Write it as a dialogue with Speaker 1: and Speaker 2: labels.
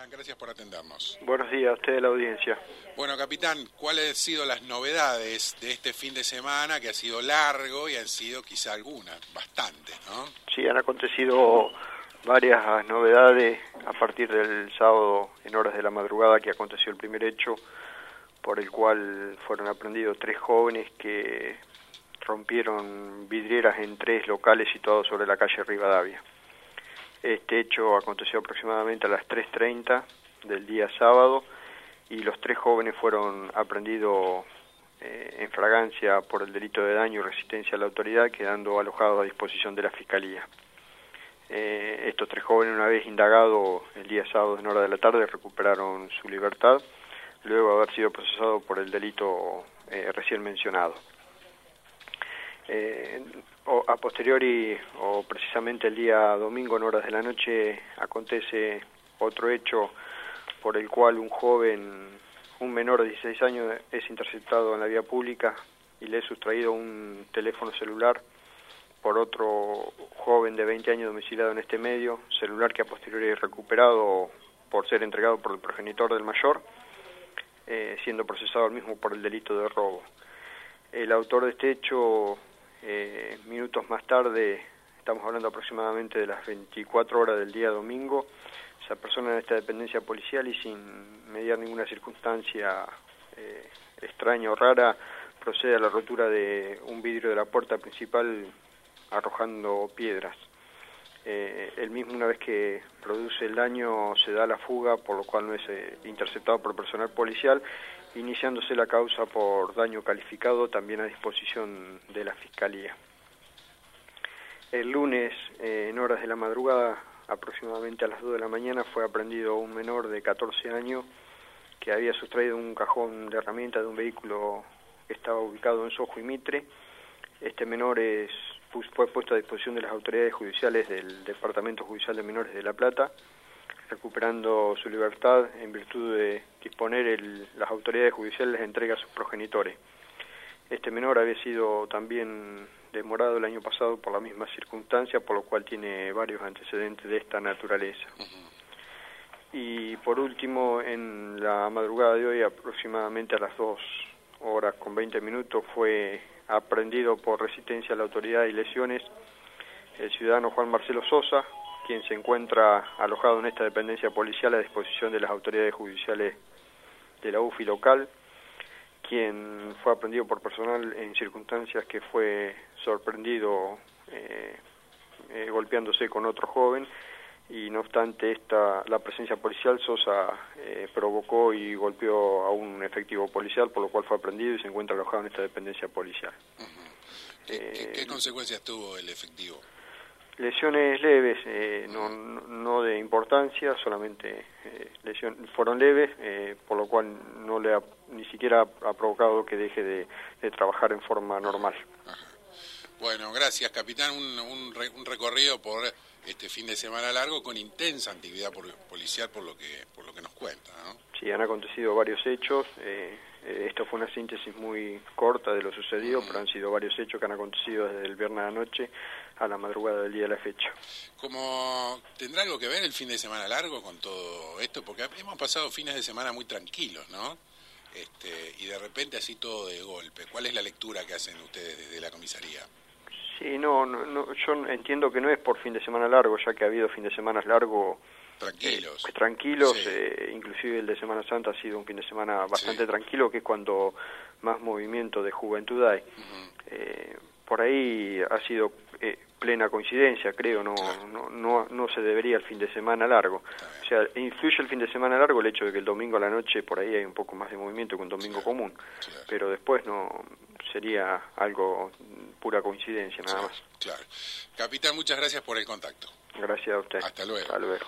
Speaker 1: capitán? Gracias por atendernos.
Speaker 2: Buenos días a usted de la audiencia.
Speaker 1: Bueno, capitán, ¿cuáles han sido las novedades de este fin de semana que ha sido largo y han sido quizá algunas, bastantes, ¿no?
Speaker 2: Sí, han acontecido varias novedades a partir del sábado en horas de la madrugada que aconteció el primer hecho por el cual fueron aprendidos tres jóvenes que rompieron vidrieras en tres locales situados sobre la calle Rivadavia. Este hecho aconteció aproximadamente a las 3.30 del día sábado y los tres jóvenes fueron aprendidos eh, en fragancia por el delito de daño y resistencia a la autoridad, quedando alojados a disposición de la Fiscalía. Eh, estos tres jóvenes, una vez indagados el día sábado en hora de la tarde, recuperaron su libertad, luego de haber sido procesados por el delito eh, recién mencionado. Eh, a posteriori, o precisamente el día domingo en horas de la noche, acontece otro hecho por el cual un joven, un menor de 16 años, es interceptado en la vía pública y le es sustraído un teléfono celular por otro joven de 20 años domiciliado en este medio, celular que a posteriori es recuperado por ser entregado por el progenitor del mayor, eh, siendo procesado el mismo por el delito de robo. El autor de este hecho eh, minutos más tarde, estamos hablando aproximadamente de las 24 horas del día domingo, esa persona en esta dependencia policial y sin mediar ninguna circunstancia eh, extraña o rara, procede a la rotura de un vidrio de la puerta principal arrojando piedras. Eh, él mismo una vez que produce el daño se da la fuga, por lo cual no es eh, interceptado por personal policial iniciándose la causa por daño calificado también a disposición de la Fiscalía. El lunes, eh, en horas de la madrugada, aproximadamente a las 2 de la mañana, fue aprendido un menor de 14 años que había sustraído un cajón de herramientas de un vehículo que estaba ubicado en Sojo y Mitre. Este menor es, fue puesto a disposición de las autoridades judiciales del Departamento Judicial de Menores de La Plata recuperando su libertad en virtud de disponer las autoridades judiciales de entrega a sus progenitores. Este menor había sido también demorado el año pasado por la misma circunstancia, por lo cual tiene varios antecedentes de esta naturaleza. Y por último, en la madrugada de hoy, aproximadamente a las 2 horas con 20 minutos, fue aprendido por resistencia a la autoridad y lesiones el ciudadano Juan Marcelo Sosa, quien se encuentra alojado en esta dependencia policial a disposición de las autoridades judiciales de la UFI local, quien fue aprendido por personal en circunstancias que fue sorprendido eh, eh, golpeándose con otro joven y no obstante esta la presencia policial Sosa eh, provocó y golpeó a un efectivo policial por lo cual fue aprendido y se encuentra alojado en esta dependencia policial.
Speaker 1: qué consecuencias tuvo el efectivo?
Speaker 2: Lesiones leves, eh, no, no, de importancia, solamente eh, lesiones fueron leves, eh, por lo cual no le ha, ni siquiera ha provocado que deje de, trabajar en forma normal.
Speaker 1: Bueno, gracias, capitán. Un, un, recorrido por este fin de semana largo con intensa actividad policial, por lo que por lo que nos cuenta. ¿no?
Speaker 2: Sí, han acontecido varios hechos. esto fue una síntesis muy corta de lo sucedido, pero han sido varios hechos que han acontecido desde el viernes a la noche a la madrugada del día de la fecha.
Speaker 1: Como tendrá algo que ver el fin de semana largo con todo esto, porque hemos pasado fines de semana muy tranquilos, ¿no? Este, y de repente así todo de golpe. ¿Cuál es la lectura que hacen ustedes desde la comisaría?
Speaker 2: Sí, no, no, yo entiendo que no es por fin de semana largo, ya que ha habido fin de semana largo
Speaker 1: tranquilos,
Speaker 2: eh, tranquilos, eh, inclusive el de Semana Santa ha sido un fin de semana bastante tranquilo, que es cuando más movimiento de juventud hay. eh, por ahí ha sido eh, plena coincidencia, creo, no, no, no, no, se debería el fin de semana largo. O sea, influye el fin de semana largo el hecho de que el domingo a la noche por ahí hay un poco más de movimiento que un domingo común, pero después no sería algo pura coincidencia nada más.
Speaker 1: Claro. Capitán, muchas gracias por el contacto.
Speaker 2: Gracias a usted.
Speaker 1: Hasta luego.
Speaker 2: Hasta luego.